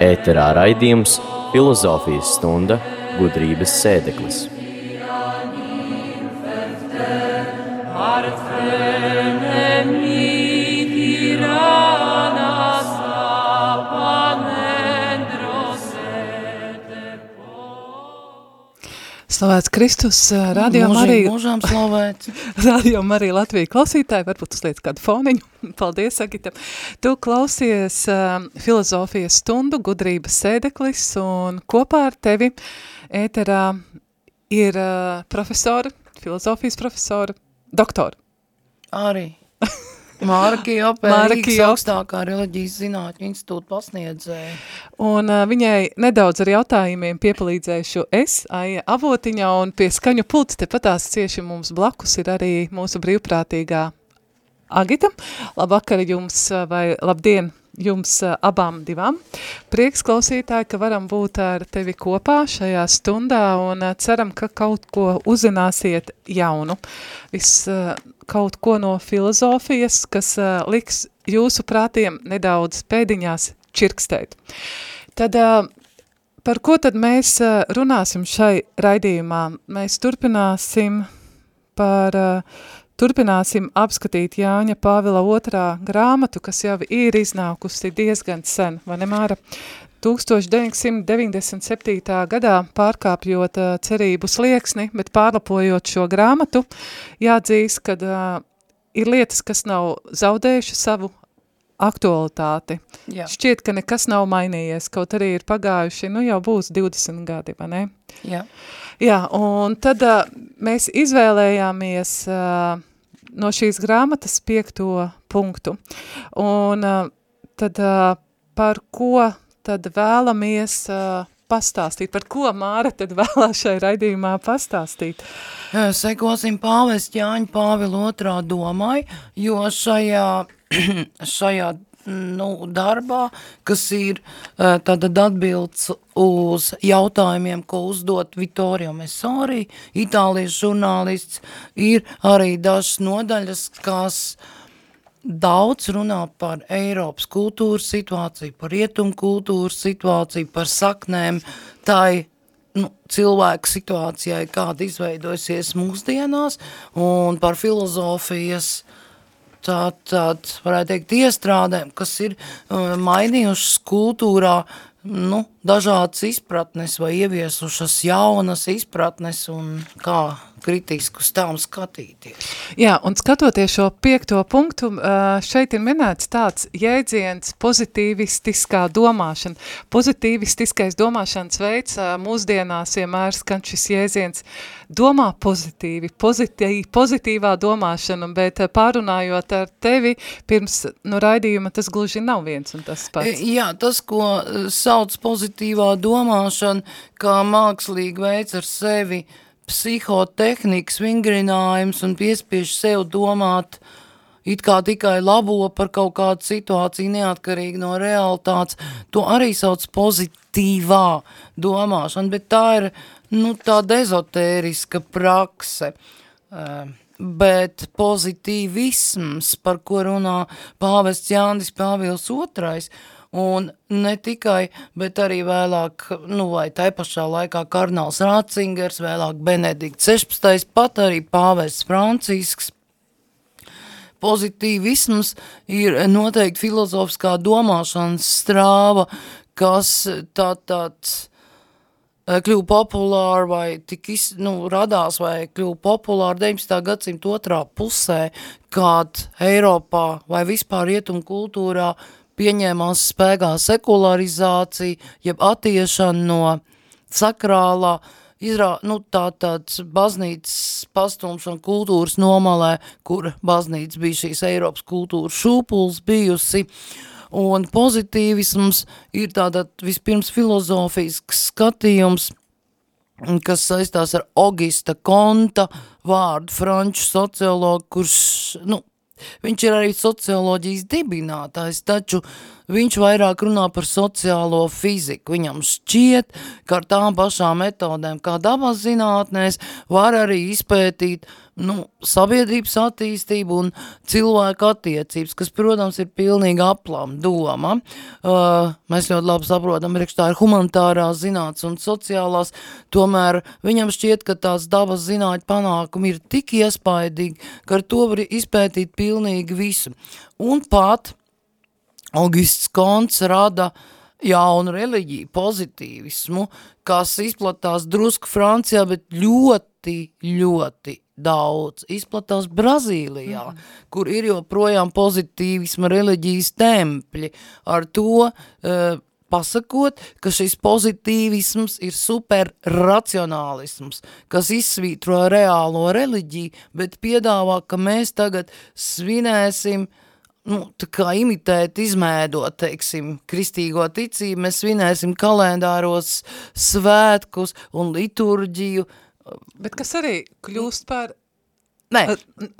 Ēterā raidījums Filozofijas stunda gudrības sēdeklis. Slavēts Kristus, radio Marija. Mūžām slavēts. radio Marija Latvija klausītāji, varbūt uzliec kādu foniņu. Paldies, Agita. Tu klausies uh, filozofijas stundu, gudrības sēdeklis, un kopā ar tevi ēterā ir uh, profesori, filozofijas profesori, doktori. Arī. Māra Kijopē, Māra Rīgas augstākā reliģijas zinātņu institūta pasniedzēja. Un uh, viņai nedaudz ar jautājumiem piepalīdzējušu es, Aija Avotiņa, un pie skaņu pults tepatās cieši mums blakus ir arī mūsu brīvprātīgā Agita. Labvakar jums, vai labdien jums uh, abām divām. Prieks klausītāji, ka varam būt ar tevi kopā šajā stundā un uh, ceram, ka kaut ko uzzināsiet jaunu. Viss uh, kaut ko no filozofijas, kas liks jūsu prātiem nedaudz pēdiņās čirkstēt. Tad par ko tad mēs runāsim šai raidījumā? Mēs turpināsim par, turpināsim apskatīt Jāņa Pāvila otrā grāmatu, kas jau ir iznākusi diezgan sen, vai ne Māra? 1997. gadā pārkāpjot uh, cerību slieksni, bet pārlapojot šo grāmatu, jāatzīst, ka uh, ir lietas, kas nav zaudējuši savu aktualitāti. Jā. Šķiet, ka nekas nav mainījies, kaut arī ir pagājuši, nu jau būs 20 gadi, vai ne? Jā. Jā, un tad uh, mēs izvēlējāmies uh, no šīs grāmatas piekto punktu. Un uh, tad uh, par ko tad vēlamies uh, pastāstīt, par ko Māra tad vēlās šai raidījumā pastāstīt? Eh, Sekosim pāvest Jāņa Pāvila otrā domai, jo šajā, šajā nu, darbā, kas ir eh, tātad atbilds uz jautājumiem, ko uzdot Vittorio Messori, itālijas žurnālists, ir arī dažas nodaļas, kas daudz runā par Eiropas kultūras situāciju, par rietumu kultūras situāciju, par saknēm, tai nu, cilvēku situācijai, kāda izveidojusies mūsdienās, un par filozofijas tā, tād, varētu teikt, iestrādēm, kas ir uh, mainījušas kultūrā nu, dažādas izpratnes vai ieviesušas jaunas izpratnes un kā kritiski uz tām skatīties. Jā, un skatoties šo piekto punktu, šeit ir minēts tāds jēdziens pozitīvistiskā domāšana. Pozitīvistiskais domāšanas veids mūsdienās vienmēr skan šis jēdziens domā pozitīvi, pozitīvi pozitīvā domāšana, bet pārunājot ar tevi pirms nu, raidījuma, tas gluži nav viens un tas pats. Jā, tas, ko sauc pozitīvā domāšana, kā mākslīgi veids ar sevi psihotehnikas vingrinājums un piespiež sev domāt it kā tikai labo par kaut kādu situāciju neatkarīgi no realitātes, to arī sauc pozitīvā domāšana, bet tā ir, nu, tāda ezotēriska prakse. Uh, bet pozitīvisms, par ko runā pāvests Jānis Pāvils II, un ne tikai, bet arī vēlāk, nu vai tai pašā laikā Karnals Rācingers, vēlāk Benedikts 16, pat arī pāvests Francisks, pozitīvisms ir noteikti filozofiskā domāšanas strāva, kas tā tāds eh, kļuva populāri vai tik iz, nu, radās vai kļuva populāri 19. gadsimta otrā pusē, kad Eiropā vai vispār rietumu kultūrā pieņēmās spēkā sekularizācija, jeb attiešana no sakrālā, izrā, nu, tā tāds baznīcas pastums un kultūras nomalē, kur baznīca bija šīs Eiropas kultūras šūpuls bijusi, un pozitīvisms ir tāda vispirms filozofisks skatījums, kas saistās ar Augusta Konta vārdu, franču sociologu, kurš, nu, viņš ir arī socioloģijas dibinātājs, taču viņš vairāk runā par sociālo fiziku. Viņam šķiet, ka ar tām pašām metodēm, kā dabas zinātnēs, var arī izpētīt nu, sabiedrības attīstību un cilvēku attiecības, kas, protams, ir pilnīgi aplam doma. Uh, mēs ļoti labi saprotam, ka tā ir humanitārās zinātnes un sociālās, tomēr viņam šķiet, ka tās dabas zinātņu panākumi ir tik iespaidīgi, ka ar to var izpētīt pilnīgi visu. Un pat Augusts Konts rada jaunu reliģiju, pozitīvismu, kas izplatās drusku Francijā, bet ļoti, ļoti daudz izplatās Brazīlijā, mm. kur ir joprojām pozitīvisma reliģijas tempļi. Ar to uh, pasakot, ka šis pozitīvisms ir superracionālisms, kas izsvītro reālo reliģiju, bet piedāvā, ka mēs tagad svinēsim nu, tā kā imitēt, izmēdot, teiksim, kristīgo ticību, mēs svinēsim kalendāros svētkus un liturģiju, Bet kas arī kļūst par Nē,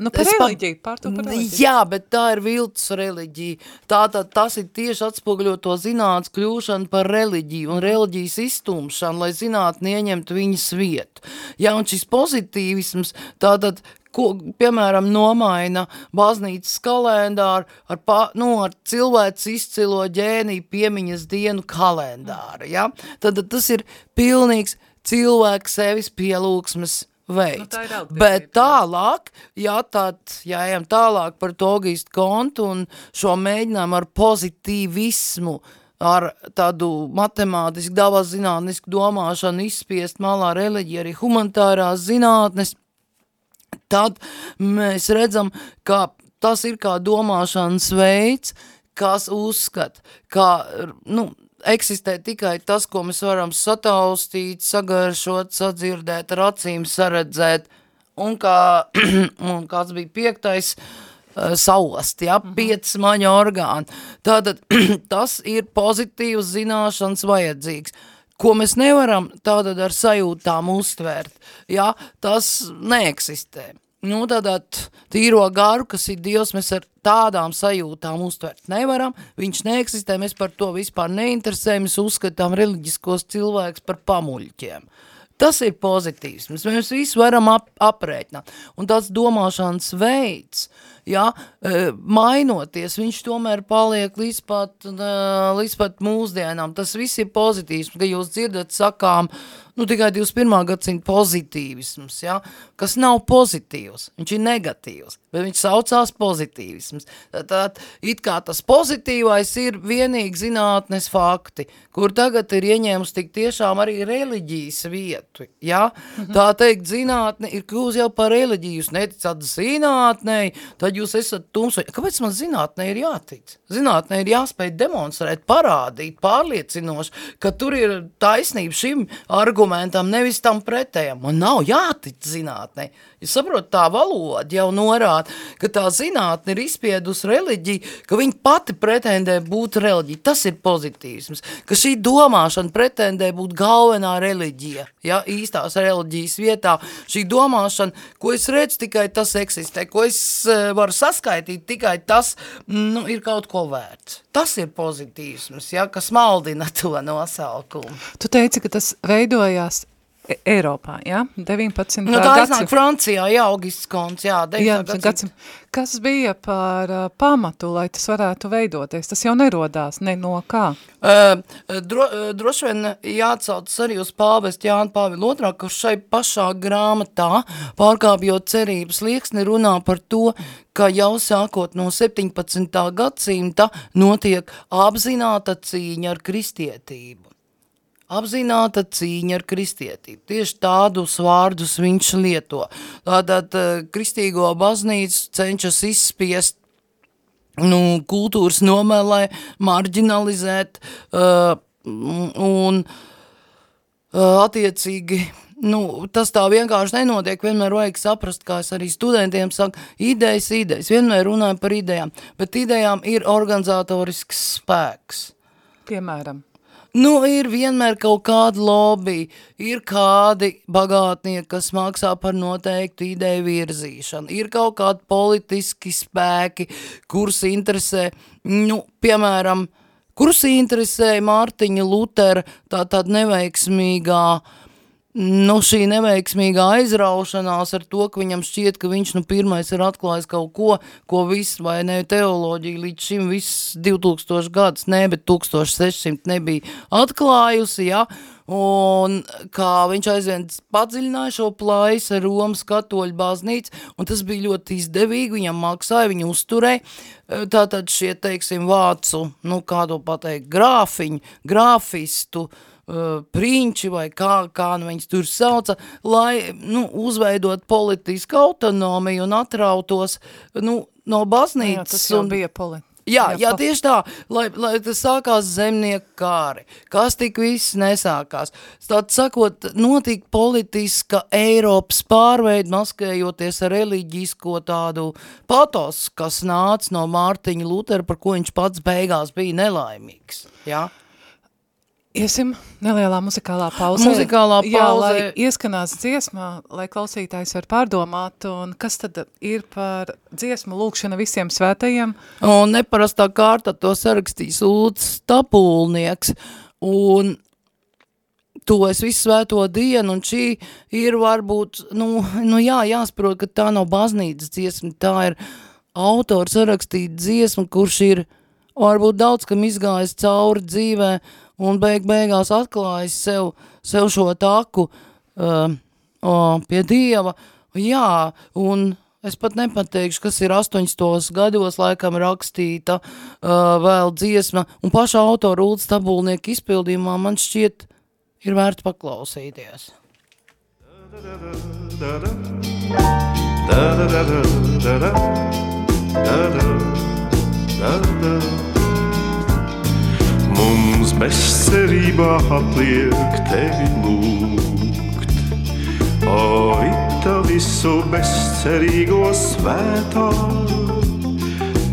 nu, par reliģiju, pār to par reliģiju. Jā, bet tā ir viltus reliģija. Tātad tas ir tieši atspoguļo to zinātnes kļūšanu par reliģiju un reliģijas iztumšanu, lai zinātni ieņemtu viņas vietu. Jā, un šis pozitīvisms, tātad ko, piemēram, nomaina baznīcas kalendāru ar, pa, nu, ar cilvēks izcilo ģēniju piemiņas dienu kalendāru, ja? Tad tas ir pilnīgs cilvēks sevis pielūksmes veids. Nu, Bet tālāk, ja tad, ja ejam tālāk par to Augustu kontu un šo mēģinājumu ar pozitīvismu, ar tādu matemātisku, dabas zinātnisku domāšanu izspiest malā reliģija, arī humanitārās zinātnes, tad mēs redzam, ka tas ir kā domāšanas veids, kas uzskata, ka, nu, eksistē tikai tas, ko mēs varam sataustīt, sagaršot, sadzirdēt, ar acīm saredzēt, un, kā, un kāds bija piektais, uh, saust, ja, mhm. pieci maņa orgāni. Tātad tas ir pozitīvs zināšanas vajadzīgs ko mēs nevaram tātad ar sajūtām uztvērt, ja, tas neeksistē. Nu, tātad tīro garu, kas ir Dievs, mēs ar tādām sajūtām uztvert nevaram, viņš neeksistē, mēs par to vispār neinteresējamies, uzskatām reliģiskos cilvēkus par pamuļķiem. Tas ir pozitīvs, mēs visu varam ap, aprēķināt. Un tāds domāšanas veids, ja, e, mainoties, viņš tomēr paliek līdz pat, e, līdz pat mūsdienām. Tas viss ir pozitīvs, ka jūs dzirdat sakām, nu tikai 21. gadsimta pozitīvisms, ja, kas nav pozitīvs, viņš ir negatīvs, bet viņš saucās pozitīvisms. Tad it kā tas pozitīvais ir vienīgi zinātnes fakti, kur tagad ir ieņēmus tik tiešām arī reliģijas vietu, ja, mhm. tā teikt, zinātne ir kļūst jau par reliģiju, jūs neticat zinātnei, tad jūs esat tumso, kāpēc man zinātnē ir jātic? Zinātnē ir jāspēj demonstrēt, parādīt, pārliecinoši, ka tur ir taisnība šim argumentam, nevis tam pretējam. Man nav jātic zinātnē. Jūs saprotat, tā valoda jau norāda, ka tā zinātne ir izspiedus reliģiju, ka viņa pati pretendē būt reliģija. Tas ir pozitīvisms, ka šī domāšana pretendē būt galvenā reliģija, ja, īstās reliģijas vietā. Šī domāšana, ko es redzu, tikai tas eksistē, ko es varu saskaitīt, tikai tas nu, ir kaut ko vērts. Tas ir pozitīvisms, ja, kas maldina to nosaukumu. Tu teici, ka tas veidojās E, Eiropā, jā, 19. Nu, tā iznāk Francijā, jā, Augusts Konts, jā, 19. gadsim. Kas bija par uh, pamatu, lai tas varētu veidoties? Tas jau nerodās, ne no kā? Uh, dro, uh, droši vien jāatsaucas arī uz pāvest Jānu Pāvilu otrā, kurš šai pašā grāmatā, pārkāpjot cerības lieksni, runā par to, ka jau sākot no 17. gadsimta notiek apzināta cīņa ar kristietību apzināta cīņa ar kristietību. Tieši tādus vārdus viņš lieto. Tātad eh, kristīgo baznīcu cenšas izspiest nu, kultūras nomelē, marginalizēt uh, un uh, attiecīgi nu, tas tā vienkārši nenotiek, vienmēr vajag saprast, kā es arī studentiem saku, idejas, idejas, vienmēr runāju par idejām, bet idejām ir organizatorisks spēks. Piemēram? Nu, ir vienmēr kaut kāda lobby, ir kādi bagātnieki, kas maksā par noteiktu ideju virzīšanu, ir kaut kādi politiski spēki, kurus interesē, nu, piemēram, kurus interesēja Mārtiņa Lutera tā tāda neveiksmīgā uh, nu, šī neveiksmīgā aizraušanās ar to, ka viņam šķiet, ka viņš nu pirmais ir atklājis kaut ko, ko viss vai ne teoloģija līdz šim viss 2000 gadus, ne, bet 1600 nebija atklājusi, ja, un kā viņš aizvien padziļināja šo plājus ar Romas katoļu baznīcu, un tas bija ļoti izdevīgi, viņam maksāja, viņu uzturēja, tātad šie, teiksim, vācu, nu, kādu pateikt, grāfiņu, grāfistu, uh, uh, prinči vai kā, kā nu viņas tur sauca, lai nu, uzveidot politisku autonomiju un atrautos nu, no baznīcas. Jā, tas jau un, bija politika. Jā, jā, tieši tā, lai, lai tas sākās zemnieku kāri, kas tik viss nesākās. Tātad sakot, notika politiska Eiropas pārveida, maskējoties ar reliģisko tādu patos, kas nāca no Mārtiņa Lutera, par ko viņš pats beigās bija nelaimīgs. Jā. Iesim nelielā muzikālā pauzē. Muzikālā pauzē. Jā, lai ieskanās dziesmā, lai klausītājs var pārdomāt, un kas tad ir par dziesmu lūkšana visiem svētajiem? Un neparastā kārta to sarakstīs Ulds Tapulnieks, un to es visu svēto dienu, un šī ir varbūt, nu, nu jā, jāsprot, ka tā nav baznīcas dziesma, tā ir autors sarakstīt dziesmu, kurš ir varbūt daudz, kam izgājis cauri dzīvē, un beig beigās atklājis sev, sev šo taku uh, uh, pie Dieva, jā, un es pat nepateikšu, kas ir 80. gados laikam rakstīta uh, vēl dziesma, un paša autora Ulds Tabulnieka izpildījumā man šķiet ir vērts paklausīties. Da, da, da, da, da, da, da, da, da, da, da, da, da. Mums bezcerībā atliek tevi lūgt. O, ita visu bezcerīgo svētā,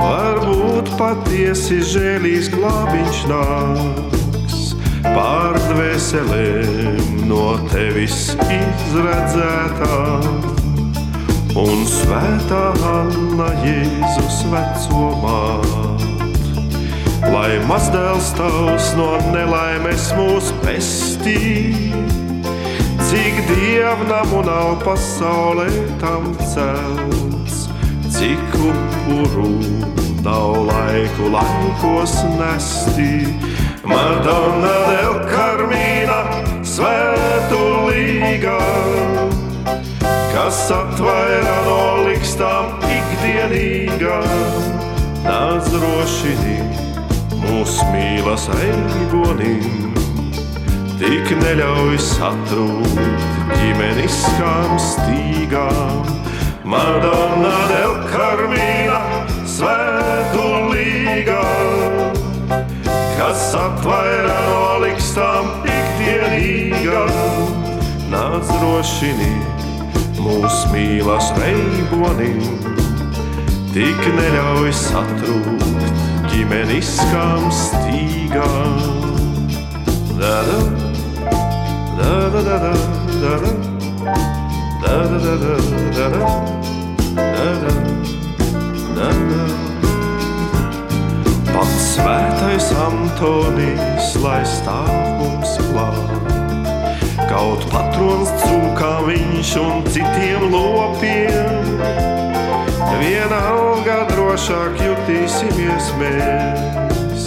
varbūt patiesi žēlīs glābiņš nāks. Pār dvēselēm no tevis izredzētā, un svētā Anna Jēzus vecumā lai mazdēls tavs no nelaimes mūs pestī. Cik dievnamu nav pasaulē tam celts, cik upuru nav laiku laikos nestī. Madonna del Carmina, svētulīgā, kas atvaira no likstām ikdienīgā, nāc drošinīt mūsu mīlas eigonim, tik neļauj satrūkt ģimeniskām stīgām. Madonna del Carmina, svētulīgā, kas atvairā no likstām ikdienīgā, nāc drošini mūsu mīlas eigonim, tik neļauj satrūkt ģimeniskām stīgām. Da da da da da da da da da da da da da da da da Pats svētais Antonijs, lai stāv mums klāt. Kaut patrons cūkā viņš un citiem lopiem vienalga drošāk jutīsimies mēs,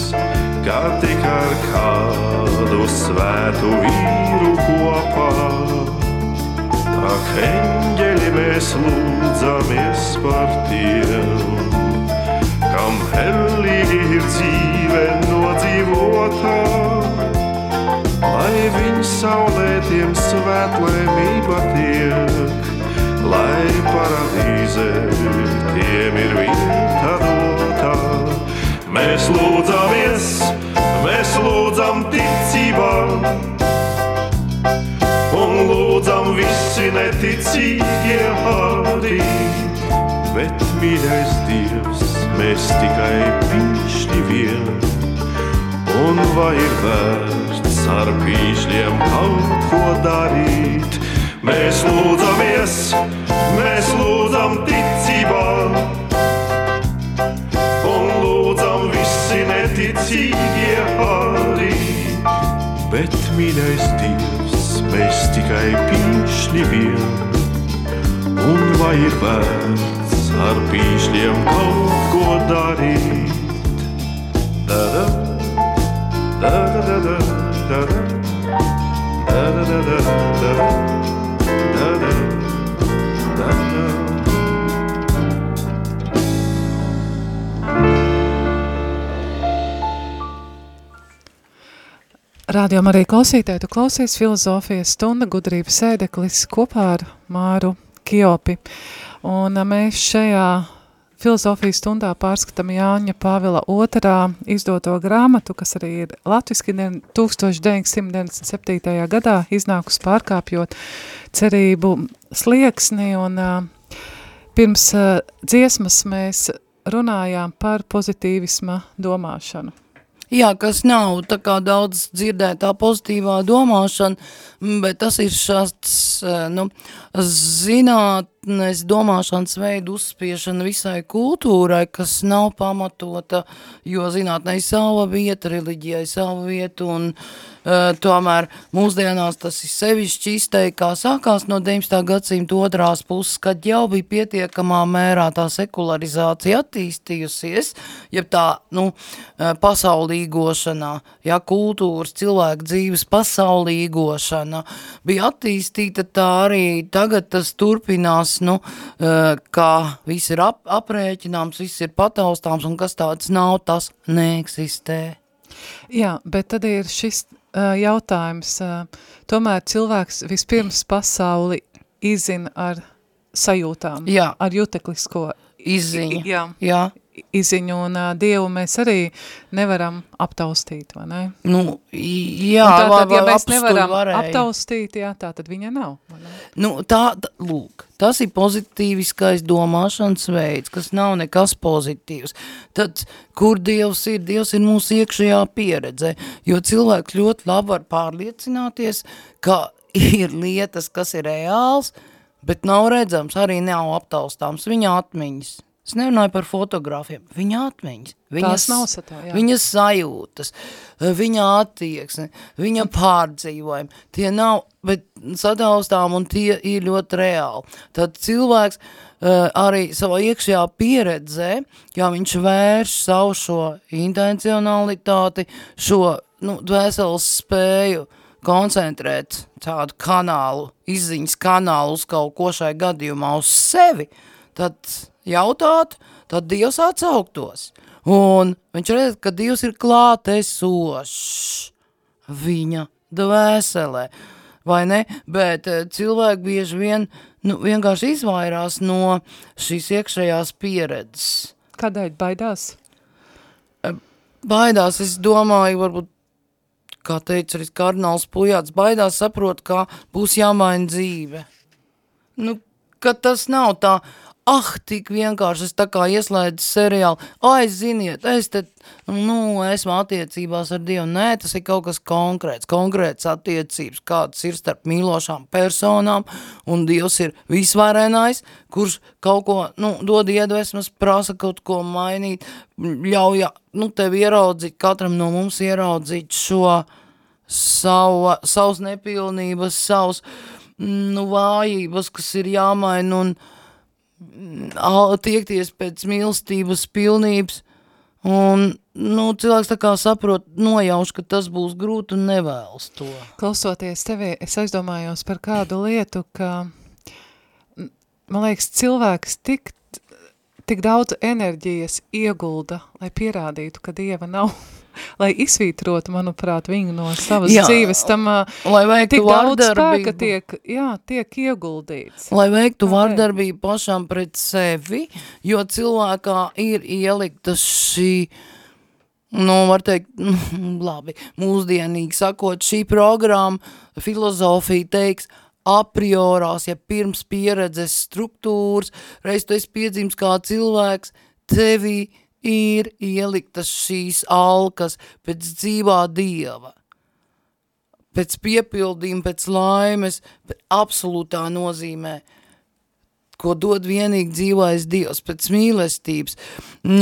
kā tik ar kādu svētu vīru kopā. Ak, eņģeļi, mēs lūdzamies par tiem, kam hellīgi ir dzīve nodzīvotā, lai viņi saulētiem svētlēmība tiek lai paradīze tiem ir vieta dotā. Mēs lūdzamies, mēs lūdzam ticībā, un lūdzam visi neticīgie vārdi. Bet, mīļais Dievs, mēs tikai pīšļi vien, un vai ir vērts ar pīšļiem kaut ko darīt? Mēs lūdzamies, mēs lūdzam ticībā, un lūdzam visi neticīgie mīļais Dievs, mēs tikai pīšļi vien. Un vai ir vērts ar pīšļiem kaut ko darīt? Da -da, da -da, Radio arī klausītāji, tu klausies filozofijas stunda gudrības sēdeklis kopā ar Māru Kiopi. Un mēs šajā filozofijas stundā pārskatām Jāņa Pāvila otrā izdoto grāmatu, kas arī ir latviski 1997. gadā iznākus pārkāpjot cerību slieksni un pirms dziesmas mēs runājām par pozitīvisma domāšanu. Jā, kas nav tā kā daudz dzirdētā pozitīvā domāšana, bet tas ir šāds, eh, nu, zinātnes domāšanas veidu uzspiešana visai kultūrai, kas nav pamatota, jo zinātnei sava vieta, reliģijai sava vieta, un uh, tomēr mūsdienās tas ir sevišķi izteikti, kā sākās no 19. gadsimta otrās puses, kad jau bija pietiekamā mērā tā sekularizācija attīstījusies, jeb tā, nu, pasaulīgošanā, ja kultūras, cilvēku dzīves pasaulīgošana bija attīstīta, tā arī tagad tas turpinās, nu, kā viss ir ap, aprēķināms, viss ir pataustāms, un kas tāds nav, tas neeksistē. Jā, bet tad ir šis jautājums. Tomēr cilvēks vispirms pasauli izzina ar sajūtām, Jā. ar juteklisko Izziņa. Jā. Jā. Iziņu, un uh, Dievu mēs arī nevaram aptaustīt, vai ne? Nu, jā, un tātad, ja mēs nevaram varēja. aptaustīt, jā, tā tad viņa nav, ne? Nu, tā, tā, lūk, tas ir pozitīviskais domāšanas veids, kas nav nekas pozitīvs. Tad, kur Dievs ir? Dievs ir mūsu iekšējā pieredze, jo cilvēks ļoti labi var pārliecināties, ka ir lietas, kas ir reāls, bet nav redzams, arī nav aptaustāms viņa atmiņas. Es nerunāju par fotogrāfiem, viņa atmiņas. Nav satā. Viņas sajūtas, viņa attieksme, viņa pārdzīvojumi, tie nav, sadaustām un tie ir ļoti reāli. Tad cilvēks uh, arī savā iekšējā pieredzē, ja viņš vērš savu šo intencionalitāti, šo, nu, dvēseles spēju koncentrēt tādu kanālu, izziņas kanālu uz kaut ko šai gadījumā uz sevi, tad jautāt, tad Dievs atsauktos. Un viņš redz, ka Dievs ir klātesošs viņa dvēselē, vai ne? Bet eh, cilvēki bieži vien nu, vienkārši izvairās no šīs iekšējās pieredzes. Kādēļ baidās? Baidās, es domāju, varbūt, kā teica arī kardināls Pujāts, baidās saprot, kā būs jāmaina dzīve. Nu, ka tas nav tā, ah, tik vienkārši, es tā kā ieslēdzu seriālu, ai, ziniet, es te, nu, esmu attiecībās ar Dievu, nē, tas ir kaut kas konkrēts, konkrēts attiecības, kādas ir starp mīlošām personām, un Dievs ir visvarenais, kurš kaut ko, nu, dod iedvesmas, prasa kaut ko mainīt, ļauj, nu, tev ieraudzīt, katram no mums ieraudzīt šo savu, savus nepilnības, savus, nu, vājības, kas ir jāmaina, un, tiekties pēc mīlestības pilnības, un, nu, cilvēks tā kā saprot, nojauš, ka tas būs grūti un nevēlas to. Klausoties tevi, es aizdomājos par kādu lietu, ka, man liekas, cilvēks tik, tik daudz enerģijas iegulda, lai pierādītu, ka Dieva nav, lai izsvītrotu, manuprāt, viņu no savas Jā, dzīves, tam Lai veiktu tik daudz spēka tiek, jā, tiek ieguldīts. Lai veiktu Kādēļ? vardarbību pašam pret sevi, jo cilvēkā ir ielikta šī, nu, var teikt, labi, mūsdienīgi sakot, šī programma, filozofija teiks, a priorās, ja pirms pieredzes struktūras, reiz tu esi piedzims kā cilvēks, tevi ir ieliktas šīs alkas pēc dzīvā dieva pēc piepildījuma, pēc laimes, bet absolūtā nozīmē, ko dod vienīgi dzīvais Dievs, pēc mīlestības,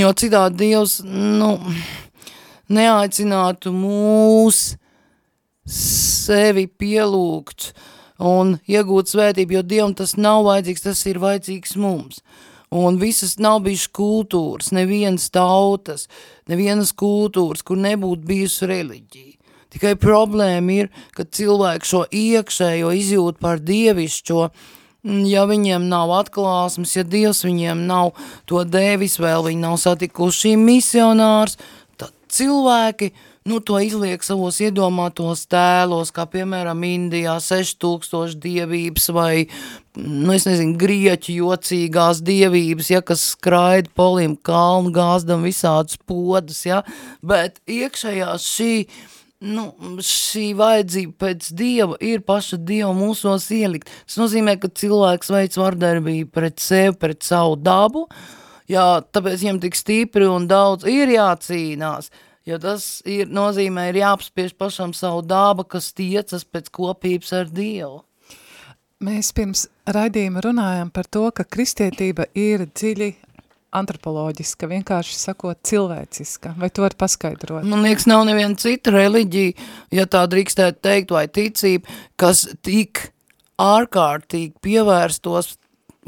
jo citādi Dievs, nu, neaicinātu mūs sevi pielūgt un iegūt svētību, jo Dievam tas nav vajadzīgs, tas ir vajadzīgs mums. Un visas nav bijušas kultūras, nevienas tautas, nevienas kultūras, kur nebūtu bijusi reliģija. Tikai problēma ir, ka cilvēki šo iekšējo izjūt par dievišķo, mm, ja viņiem nav atklāsmes, ja Dievs viņiem nav to devis vēl, viņi nav satikuši misionārs, tad cilvēki nu, to izliek savos iedomātos tēlos, kā piemēram Indijā 6000 dievības vai, nu es nezinu, grieķu jocīgās dievības, ja, kas skraida polim kalnu gāzdam visādus podus, ja, bet iekšējā šī, nu, šī vajadzība pēc Dieva ir paša Dieva mūsos ielikt. Tas nozīmē, ka cilvēks veic vardarbību pret sevi, pret savu dabu, jā, tāpēc viņam tik stipri un daudz ir jācīnās, jo tas ir, nozīmē, ir jāapspiež pašam savu dabu, kas tiecas pēc kopības ar Dievu. Mēs pirms raidījuma runājam par to, ka kristietība ir dziļi antropoloģiska, vienkārši sakot cilvēciska, vai to var paskaidrot? Man liekas, nav neviena cita reliģija, ja tā drīkstētu teikt, vai ticība, kas tik ārkārtīgi pievērstos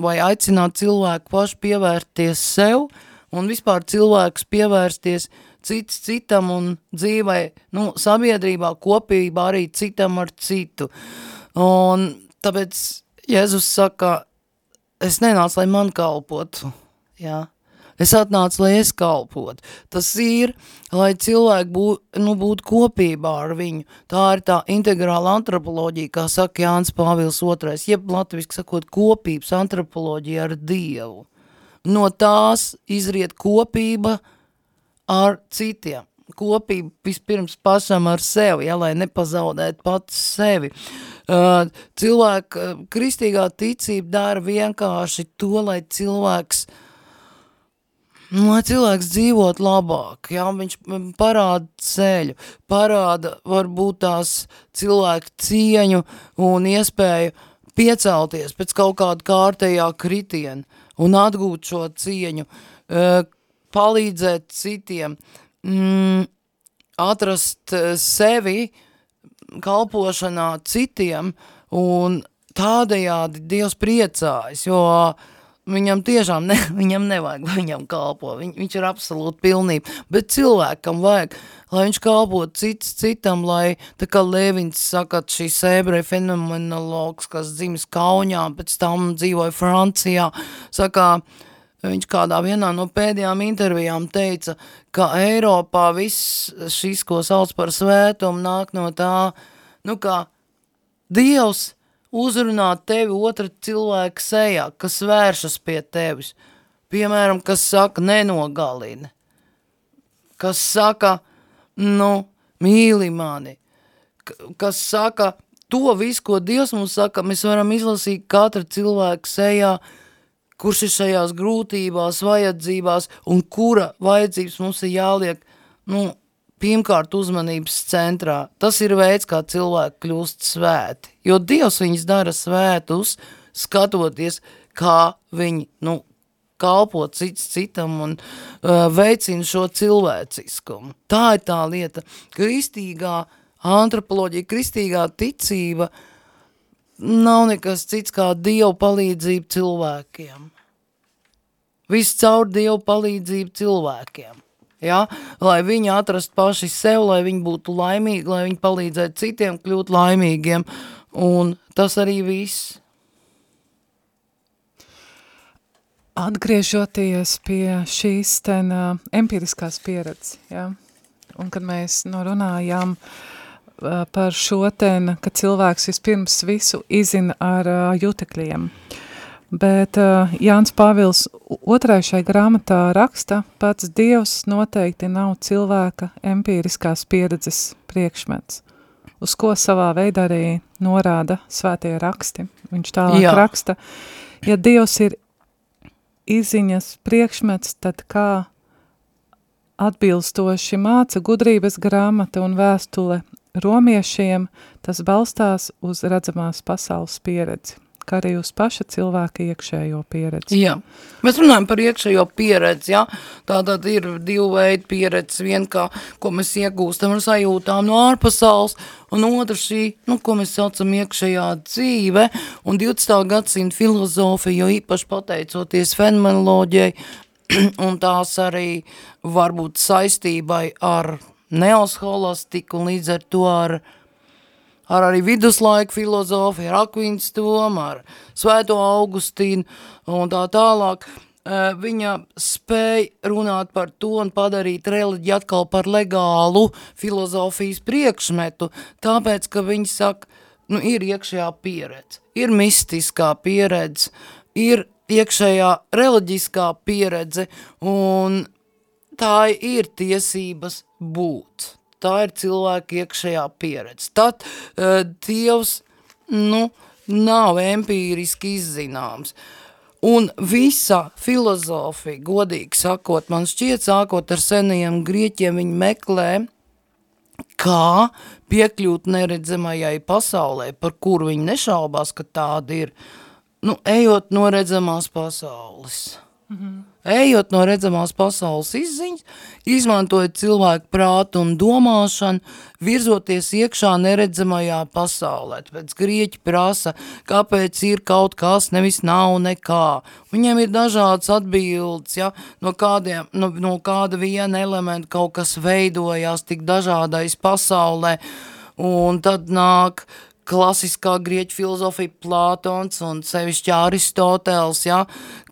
vai aicināt cilvēku pašu pievērties sev un vispār cilvēks pievērsties cits citam un dzīvai, nu, sabiedrībā, kopībā arī citam ar citu. Un tāpēc Jēzus saka, es nenācu, lai man kalpotu, Jā. Es atnācu, lai es kalpotu. Tas ir, lai cilvēki būt, nu, būtu kopībā ar viņu. Tā ir tā integrāla antropoloģija, kā saka Jānis Pāvils II, jeb latviski sakot kopības antropoloģija ar Dievu. No tās izriet kopība ar citiem. Kopība vispirms pašam ar sevi, ja, lai nepazaudētu pats sevi. Uh, cilvēka kristīgā ticība dara vienkārši to, lai cilvēks uh, lai cilvēks dzīvot labāk, jā, viņš parāda ceļu, parāda varbūt tās cilvēku cieņu un iespēju piecelties pēc kaut kāda kārtējā kritiena un atgūt šo cieņu, palīdzēt citiem, mm, atrast sevi kalpošanā citiem un tādējādi Dievs priecājas, jo uh, Viņam tiešām ne, viņam nevajag, lai viņam kalpo, Viņ, viņš ir absolūti pilnība, bet cilvēkam vajag, lai viņš kalpo cits citam, lai, tā kā Lēvins saka, šī ebreja fenomenologs, kas dzimis Kaunijā, pēc tam dzīvoja Francijā, saka, viņš kādā vienā no pēdējām intervijām teica, ka Eiropā viss šis, ko sauc par svētumu, nāk no tā, nu kā Dievs uzrunāt tevi otra cilvēka sejā, kas vēršas pie tevis. Piemēram, kas saka, nenogalini. Kas saka, nu, mīli mani. Kas saka, to visu, ko Dievs mums saka, mēs varam izlasīt katra cilvēka sejā, kurš ir šajās grūtībās, vajadzībās, un kura vajadzības mums ir jāliek, nu, pirmkārt uzmanības centrā. Tas ir veids, kā cilvēki kļūst svēti, jo Dievs viņus dara svētus, skatoties, kā viņi, nu, kalpo cits citam un uh, veicina šo cilvēciskumu. Tā ir tā lieta. Kristīgā antropoloģija, kristīgā ticība nav nekas cits kā Dievu palīdzību cilvēkiem. Viss caur Dievu palīdzību cilvēkiem ja? lai viņi atrastu paši sev, lai viņi būtu laimīgi, lai viņi palīdzētu citiem kļūt laimīgiem, un tas arī viss. Atgriežoties pie šīs ten uh, empiriskās pieredzes, ja? un kad mēs norunājām uh, par šo ten, ka cilvēks vispirms visu izina ar jutekļiem, Bet Jānis Pāvils otrai šai grāmatā raksta, pats Dievs noteikti nav cilvēka empīriskās pieredzes priekšmets, uz ko savā veidā arī norāda svētie raksti. Viņš tālāk Jā. raksta, ja Dievs ir izziņas priekšmets, tad kā atbilstoši māca gudrības grāmata un vēstule romiešiem, tas balstās uz redzamās pasaules pieredzi attiek arī uz paša cilvēka iekšējo pieredzi. Jā, mēs runājam par iekšējo pieredzi, jā. Tātad ir divu veidu pieredzi, vien kā, ko mēs iegūstam ar sajūtām no ārpasaules, un otra šī, nu, ko mēs saucam iekšējā dzīve, un 20. gadsimta filozofija, jo īpaši pateicoties fenomenoloģijai, un tās arī varbūt saistībai ar neosholastiku, un līdz ar to ar ar arī viduslaiku filozofiju, ar Akvīnas tomu, ar Svēto Augustīnu un tā tālāk. Viņa spēja runāt par to un padarīt reliģiju atkal par legālu filozofijas priekšmetu, tāpēc, ka viņi saka, nu, ir iekšējā pieredze, ir mistiskā pieredze, ir iekšējā reliģiskā pieredze, un tā ir tiesības būt tā ir cilvēka iekšējā pieredze. Tad uh, Dievs, nu, nav empīriski izzināms. Un visa filozofija, godīgi sakot, man šķiet, sākot ar senajiem grieķiem, viņi meklē, kā piekļūt neredzamajai pasaulē, par kuru viņi nešaubās, ka tāda ir, nu, ejot no redzamās pasaules. Mhm. Ejot no redzamās pasaules izziņas, izmantojot cilvēku prātu un domāšanu, virzoties iekšā neredzamajā pasaulē. Tāpēc grieķi prasa, kāpēc ir kaut kas, nevis nav nekā. Viņiem ir dažādas atbildes, ja, no, kādiem, no, no kāda viena elementa kaut kas veidojās tik dažādais pasaulē, un tad nāk klasiskā grieķu filozofija Plātons un sevišķi Aristotels, ja,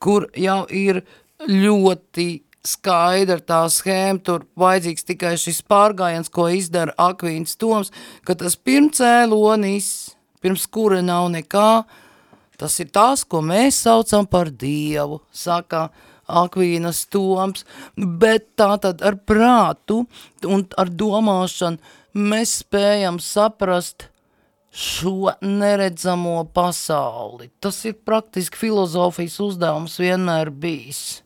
kur jau ir ļoti skaidra tā schēma, tur vajadzīgs tikai šis pārgājiens, ko izdara Akvīns Toms, ka tas pirmcēlonis, pirms kura nav nekā, tas ir tās, ko mēs saucam par Dievu, saka Akvīnas Toms, bet tā tad ar prātu un ar domāšanu mēs spējam saprast šo neredzamo pasauli. Tas ir praktiski filozofijas uzdevums vienmēr bijis.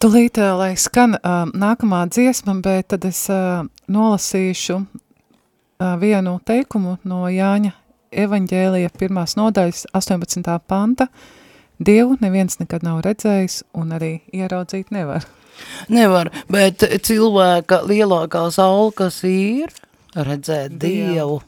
Tūlīt, lai skan uh, nākamā dziesma, bet tad es uh, nolasīšu uh, vienu teikumu no Jāņa evaņģēlija pirmās nodaļas 18. panta. Dievu neviens nekad nav redzējis un arī ieraudzīt nevar. Nevar, bet cilvēka lielākās alkas ir redzēt Dievu.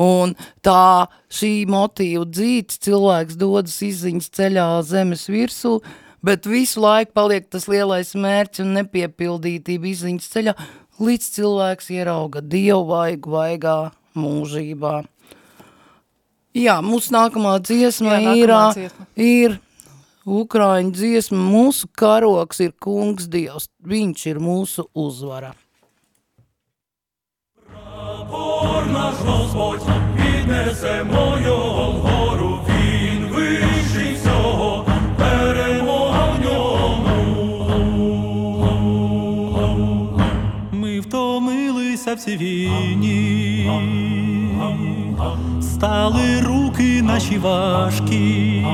Un tā šī motīva dzīts cilvēks dodas izziņas ceļā zemes virsū, uh, bet visu laiku paliek tas lielais mērķis un nepiepildītība izziņas ceļā, līdz cilvēks ierauga Dievu vaigu vaigā mūžībā. Jā, mūsu nākamā dziesma, Jā, nākamā ir, dziesma. ir Ukraiņu dziesma, mūsu karoks ir kungs Dievs, viņš ir mūsu uzvara. Прапор наш Господь піднесе мою В цій війні, стали руки наші важкі,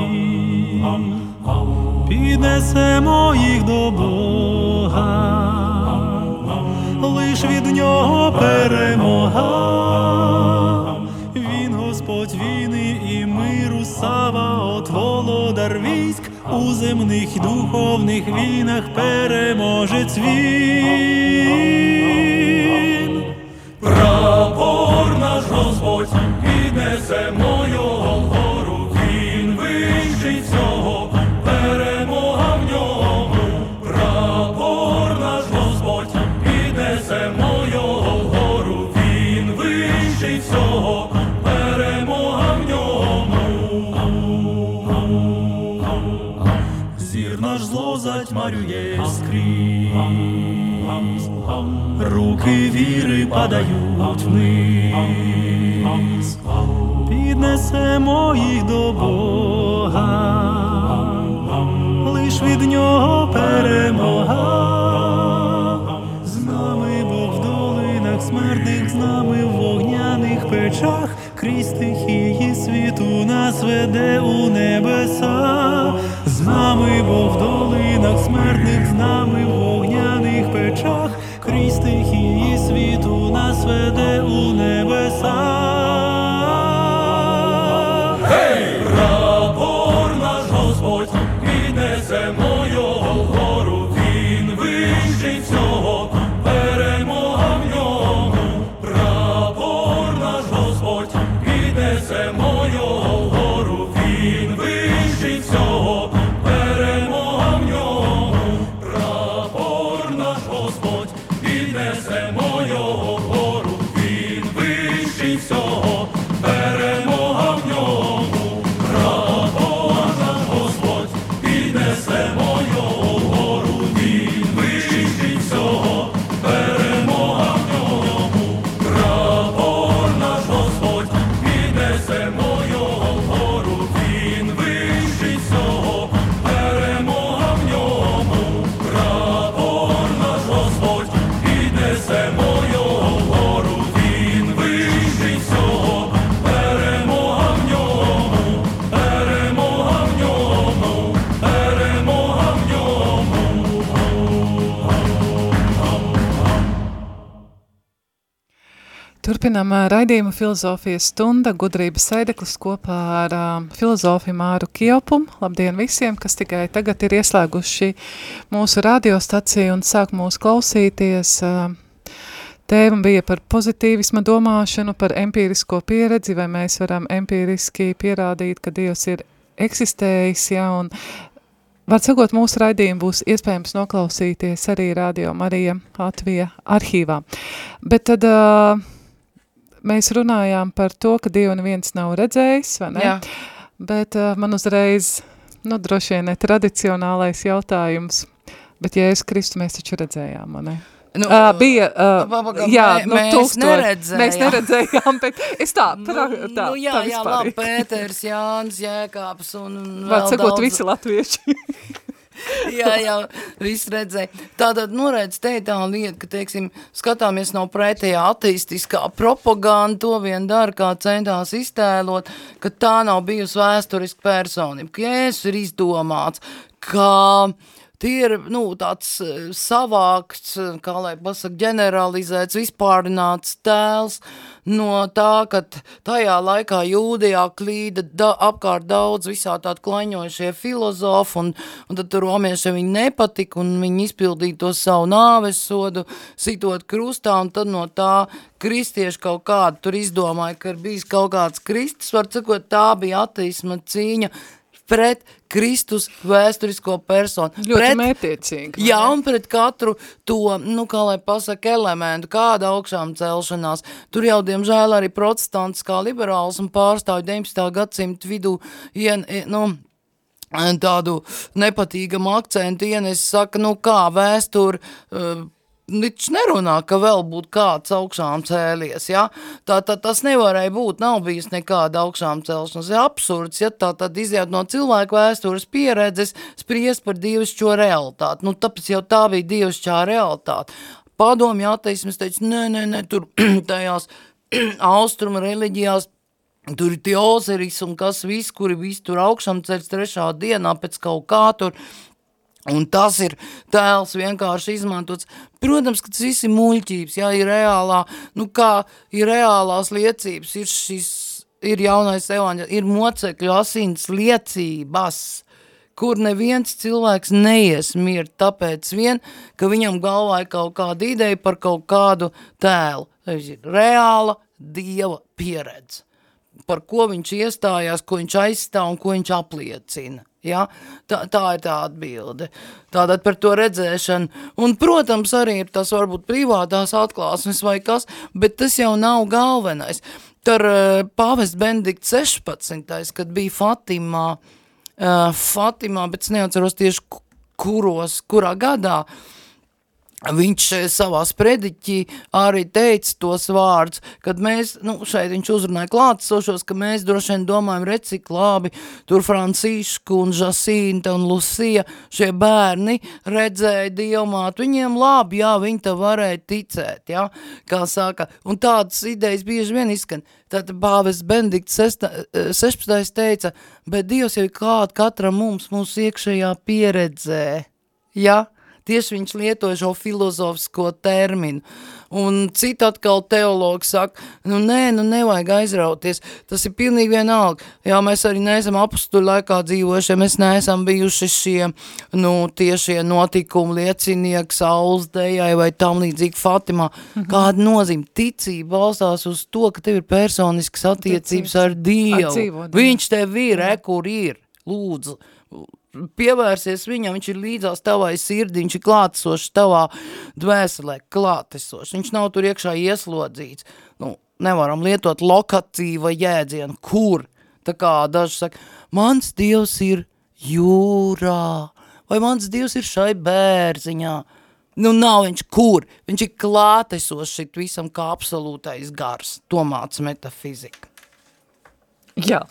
піднесемо їх до Бога, лиш від нього перемога, він Господь війни і миру, сава, от володар військ. У земних духовних війнах переможець він. Його вгору, він вищий всього, перемога в ньому, прапор наш Господь піднесемо його вгору, він вищий всього, перемога в ньому. Зір наш зло затьмарює скрізь. Руки віри падають вниз, піднесемо їх до Бога, лиш від нього перемога, з нами Бог в долинах смертних, з нами в вогняних печах, крізь стихії світу нас веде у небеса, з нами Бог в долинах смертних, з нами в вогняних печах. Крізь стихії світу нас веде у небеса. Raidījumu filozofijas stunda, gudrības sēdeklis kopā ar ā, filozofu Māru Kiopumu. Labdien visiem, kas tikai tagad ir ieslēguši mūsu radiostaciju un sāk mūs klausīties. ā, Tēma bija par pozitīvisma domāšanu, par empīrisko pieredzi, vai mēs varam empīriski pierādīt, ka Dievs ir eksistējis, ja, un Var sakot, mūsu raidījumu būs iespējams noklausīties arī Radio Marija Latvija arhīvā. Bet tad uh, mēs runājām par to, ka Dievu neviens nav redzējis, vai ne? Jā. Bet uh, man uzreiz, nu, droši vien ne tradicionālais jautājums, bet Jēzus Kristu mēs taču redzējām, vai ne? Nu, Uh, bija, uh, Papaga, jā, mē- nu, mēs tūkstoši. neredzējām. Mēs neredzējām, bet es tā, Nu, pra, tā, nu, jā, tā jā, labi. Pēters, Jānis, Jēkāps un Var vēl sakot, daudz. visi latvieši. jā, jā, viss redzēja. Tātad, nu, redz, te tā lieta, ka, teiksim, skatāmies no pretējā attīstiskā propaganda, to vien dara, kā centās iztēlot, ka tā nav bijusi vēsturiska personība, ka Jēzus ir izdomāts, ka tie ir, nu, tāds eh, savākts, eh, kā lai pasaka, ģeneralizēts, vispārināts tēls no tā, ka tajā laikā jūdijā klīda da, apkārt daudz visā tādu klaņojušie filozofi, un, un tad romiešiem viņi nepatika, un viņi izpildīja to savu nāves sodu, sitot krustā, un tad no tā kristieši kaut kādu tur izdomāja, ka ir bijis kaut kāds kristus, var sakot, tā bija attīsma cīņa pret Kristus vēsturisko personu. Ļoti pret, mērķiecīgi. vai Jā, un pret katru to, nu, kā lai pasaka, elementu, kāda augšām celšanās. Tur jau, diemžēl, arī protestants kā liberāls un pārstāvju 19. gadsimta vidū, ien, i- nu, tādu nepatīgamu akcentu ienes, saka, nu kā vēstur, uh, Viņš nerunā, ka vēl būtu kāds augšām cēlies, ja? Tā, tā tas nevarēja būt, nav bijis nekāda augšām celšanās. Ir absurds, ja tā tad iziet no cilvēku vēstures pieredzes spriest par dievišķo realitāti. Nu, tāpēc jau tā bija dievišķā realitāte. Padomju ateisms teica, nē, nē, nē, tur tajās austrumu reliģijās Tur ir tie ozeris un kas viss, kuri visi tur augšām ceļš trešā dienā pēc kaut kā tur. Un tas ir tēls vienkārši izmantots. Protams, ka tas viss ir muļķības, jā, ir reālā, nu kā ir reālās liecības, ir šis, ir jaunais evaņģēlis, ir mocekļu asins liecības, kur neviens cilvēks neies mirt, tāpēc vien, ka viņam galvā ir kaut kāda ideja par kaut kādu tēlu. Tas ir reāla dieva pieredze par ko viņš iestājās, ko viņš aizstāv un ko viņš apliecina. Ja? Tā, tā ir tā atbilde. Tātad par to redzēšanu. Un, protams, arī ir tas varbūt privātās atklāsmes vai kas, bet tas jau nav galvenais. Tur uh, pāvests Benedikts 16. kad bija Fatimā, uh, Fatimā, bet es neatceros tieši ku- kuros, kurā gadā, Viņš eh, savā sprediķī arī teica tos vārdus, kad mēs, nu, šeit viņš uzrunāja klātsošos, ka mēs droši vien domājam, redz, cik labi, tur Francišku un Žasīnta un Lucija, šie bērni redzēja dievmātu, viņiem labi, jā, viņi tā varēja ticēt, jā, kā saka, un tādas idejas bieži vien izskan. Tad Bāves Benedikts 16. teica, bet Dievs jau ir klāt katram mums mūsu iekšējā pieredzē, jā, Tieši viņš lietoja šo filozofisko terminu. Un citi atkal teologi saka, nu nē, nu nevajag aizrauties, tas ir pilnīgi vienalga. Jā, mēs arī neesam apustuļu laikā dzīvojuši, mēs neesam bijuši šie, nu, tiešie notikumi liecinieki saules dejai vai tam līdzīgi Fatimā. Mhm. Kāda nozīme? Ticība balstās uz to, ka tev ir personiskas attiecības ar Dievu. Ar dzīvo. Viņš tev ir, re, kur ir, lūdzu pievērsies viņam, viņš ir līdzās tavai sirdi, viņš ir klātesošs tavā dvēselē, klātesošs, viņš nav tur iekšā ieslodzīts. Nu, nevaram lietot lokatīva jēdzienu, kur, tā kā daži saka, mans dievs ir jūrā, vai mans dievs ir šai bērziņā, nu nav viņš kur, viņš ir klātesošs šit visam kā absolūtais gars, to māca metafizika. Jā,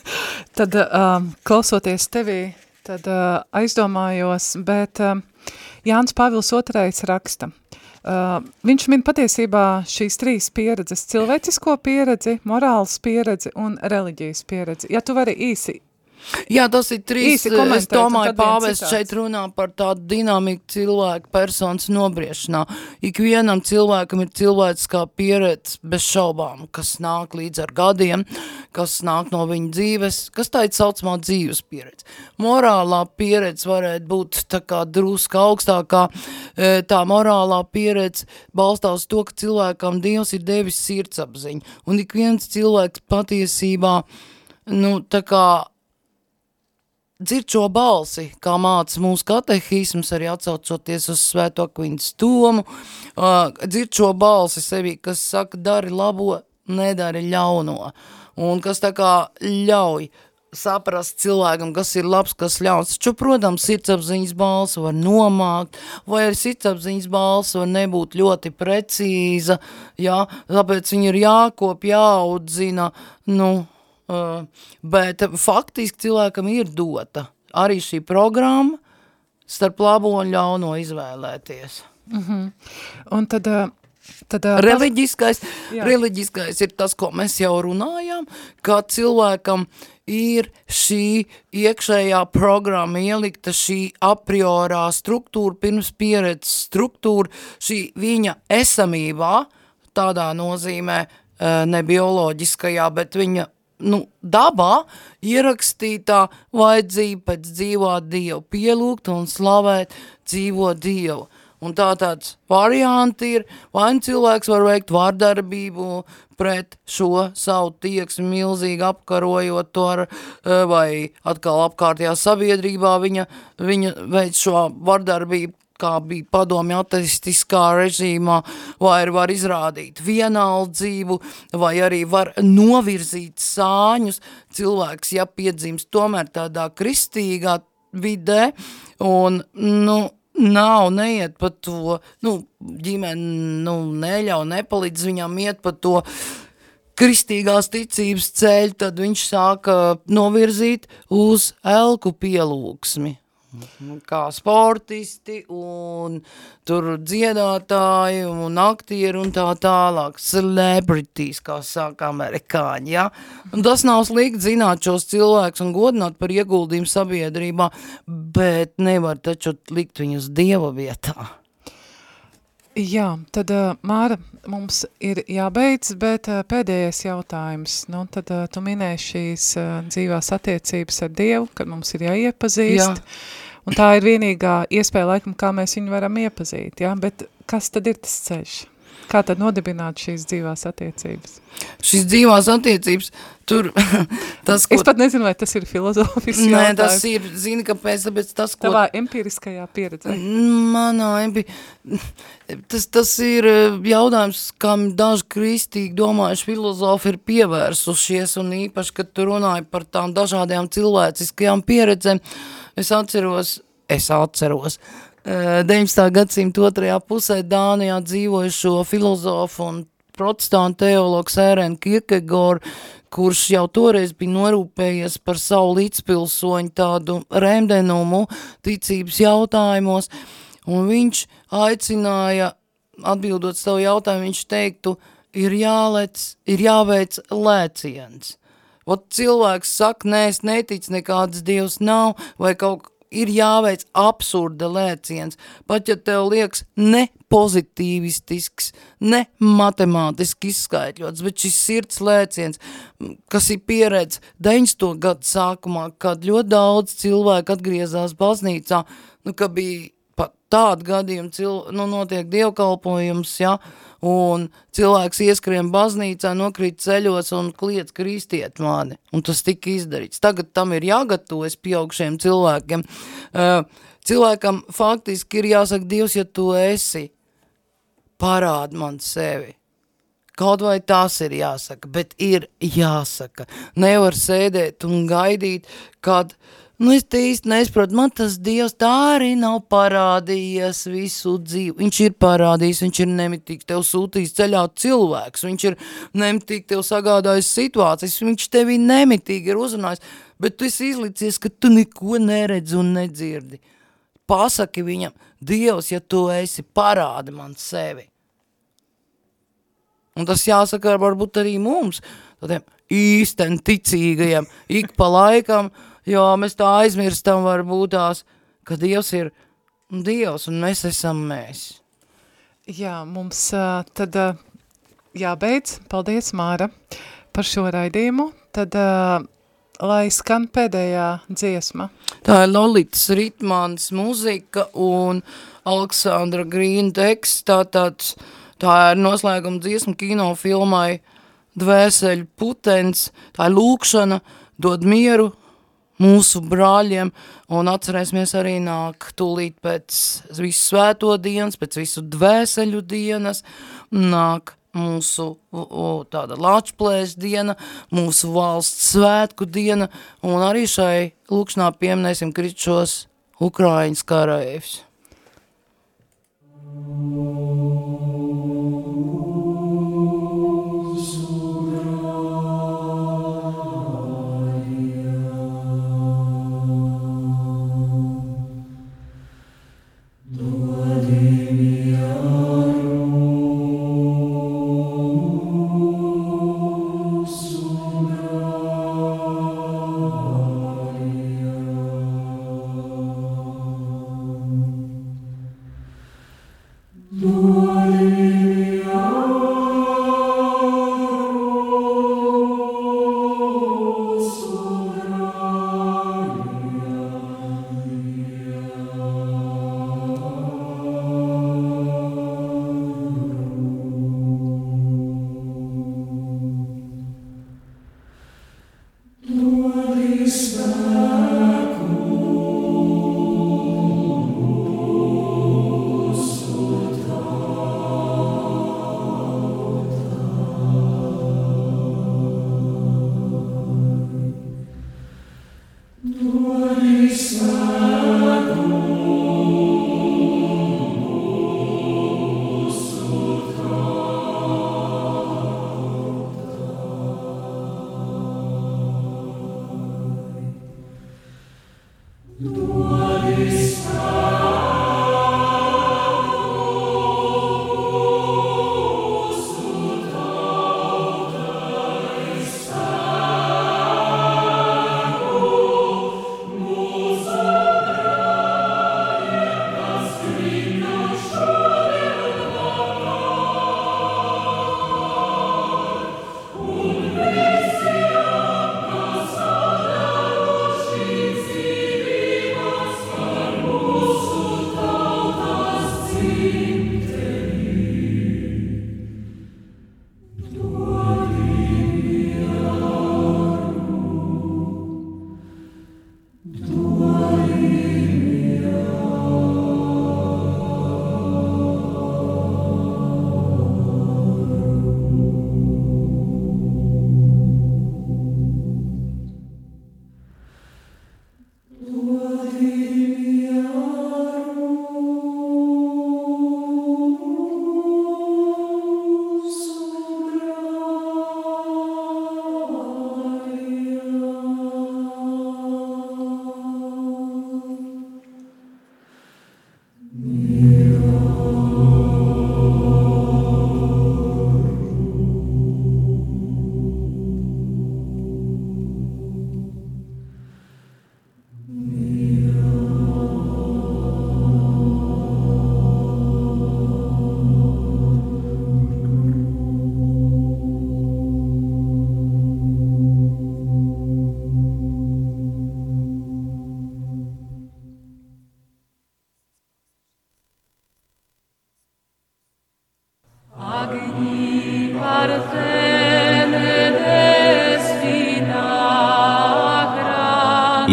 tad um, klausoties tevī, tad uh, aizdomājos, bet uh, Jānis Pāvils II raksta, uh, viņš min patiesībā šīs trīs pieredzes, cilvēcisko pieredzi, morāls pieredzi un reliģijas pieredzi. Ja tu vari īsi Jā, tas ir trīs, es domāju, pāvests šeit runā par tādu dinamiku cilvēku personas nobriešanā. Ikvienam cilvēkam ir cilvēciskā pieredze bez šaubām, kas nāk līdz ar gadiem, kas nāk no viņa dzīves, kas tā ir saucamā dzīves pieredze. Morālā pieredze varētu būt tā kā druska augstākā, e, tā morālā pieredze balstās to, ka cilvēkam Dievs ir devis sirdsapziņu, un ik viens cilvēks patiesībā, nu, tā kā dzird šo balsi, kā māca mūsu katehisms, arī atsaucoties uz svēto kvintas tomu, uh, dzird šo balsi sevi, kas saka, dari labo, nedari ļauno, un kas tā kā ļauj saprast cilvēkam, kas ir labs, kas ļauns. Taču, protams, sirdsapziņas balss var nomākt, vai arī sirdsapziņas balss var nebūt ļoti precīza, jā, tāpēc viņi ir jākop, jāaudzina, nu, bet faktiski cilvēkam ir dota arī šī programma starp labo un ļauno izvēlēties. un tad, uh, tad uh, Reliģiskais, Jā. reliģiskais ir tas, ko mēs jau runājām, ka cilvēkam ir šī iekšējā programma ielikta, šī a priorā struktūra, pirms pieredzes struktūra, šī viņa esamībā, tādā nozīmē, eh, ne bioloģiskajā, bet viņa nu, dabā ierakstītā vajadzība pēc dzīvot Dievu, pielūgt un slavēt dzīvo Dievu. Un tā tāds varianti ir, vai nu cilvēks var veikt vārdarbību pret šo savu tieksmi milzīgi apkarojot to ar, eh, vai atkal apkārtējā sabiedrībā viņa, viņa veic šo vārdarbību, kā bija padomju ateistiskā režīmā, vai var izrādīt vienaldzību, vai arī var novirzīt sāņus. Cilvēks, ja piedzimst tomēr tādā kristīgā vidē, un, nu, nav, neiet pa to, nu, ģimene, nu, neļauj, nepalīdz viņam iet pa to kristīgās ticības ceļu, tad viņš sāka novirzīt uz elku pielūgsmi. Kā sportisti un tur dziedātāji un aktieri un tā tālāk, celebrities, kā saka amerikāņi, ja? Un tas nav slikti zināt šos cilvēkus un godināt par ieguldījumu sabiedrībā, bet nevar taču likt viņus dieva vietā. Jā, tad uh, Māra, mums ir jābeidz, bet uh, pēdējais jautājums. Nu, tad uh, tu minēji šīs dzīvās attiecības ar Dievu, kad mums ir jāiepazīst. Jā. Un tā ir vienīgā iespēja laikam, kā mēs viņu varam iepazīt. Ja? Bet kas tad ir tas ceļš? Kā tad nodibināt šīs dzīvās attiecības? Šīs dzīvās attiecības, tur tas, ko... Es pat nezinu, vai tas ir filozofisks Nē, jautājums. tas ir, zini, kāpēc, tāpēc tas, ko... Tavā empiriskajā pieredzē. Manā empi... Tas, tas ir eh, jautājums, kam daži kristīgi domājuši filozofi ir pievērsušies, un īpaši, kad tu runāji par tām dažādajām cilvēciskajām pieredzēm, es atceros, es atceros, 19. gadsimta otrajā pusē Dānijā dzīvojušo filozofu un protestantu teologu Sērenu Kierkegoru, kurš jau toreiz bija norūpējies par savu līdzpilsoņu tādu remdenumu ticības jautājumos, un viņš aicināja, atbildot savu jautājumu, viņš teiktu, ir jālec, ir jāveic lēciens. Ot cilvēks saka, nē, es neticu, nekādas dievs nav, vai kaut ir jāveic absurda lēciens, pat ja tev liekas ne pozitīvistisks, ne matemātiski izskaitļots, bet šis sirds lēciens, kas ir pieredze 90. gadu sākumā, kad ļoti daudz cilvēku atgriezās baznīcā, nu, ka bija pat tādu gadījumu, cil, nu, notiek dievkalpojums, ja, un cilvēks ieskrien baznīcā, nokrīt ceļos un kliedz kristiet mani, un tas tika izdarīts. Tagad tam ir jāgatavojas pieaugšiem cilvēkiem. Uh, cilvēkam faktiski ir jāsaka, Dievs, ja tu esi, parādi man sevi. Kaut vai tas ir jāsaka, bet ir jāsaka. Nevar sēdēt un gaidīt, kad uh, Nu, es īsti nesaprotu, man tas Dievs tā arī nav parādījies visu dzīvi. Viņš ir parādījis, viņš ir nemitīgi tev sūtījis ceļā cilvēks, viņš ir nemitīgi tev sagādājis situācijas, viņš tevi nemitīgi ir uzrunājis, bet tu esi izlicies, ka tu neko neredzi un nedzirdi. Pasaki viņam, Dievs, ja tu esi, parādi man sevi. Un tas jāsaka varbūt arī mums, tādiem īsten ticīgajiem, ik pa laikam, uh, jo mēs tā aizmirstam varbūt tās, ka Dievs ir Dievs un mēs esam mēs. Jā, mums tad jābeidz. Paldies, Māra, par šo raidījumu. Tad, lai skan pēdējā dziesma. Tā ir Lolitas Ritmāns muzika un Aleksandra Grīna teksts. Tā, tāds, tā ir noslēguma dziesma kinofilmai Dvēseļu putens. Tā ir lūkšana, dod mieru, mūsu brāļiem, un atcerēsimies arī nāk tūlīt pēc visu svēto dienas, pēc visu dvēseļu dienas, nāk mūsu o, tāda lāčplēs diena, mūsu valsts svētku diena, un arī šai lūkšanā pieminēsim kričos Ukraiņas karājevs. Thank you. mm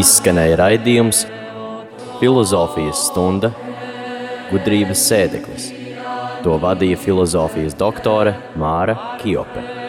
Izskanēja raidījums Filozofijas stunda gudrības sēdeklis. To vadīja filozofijas doktore Māra Kiope.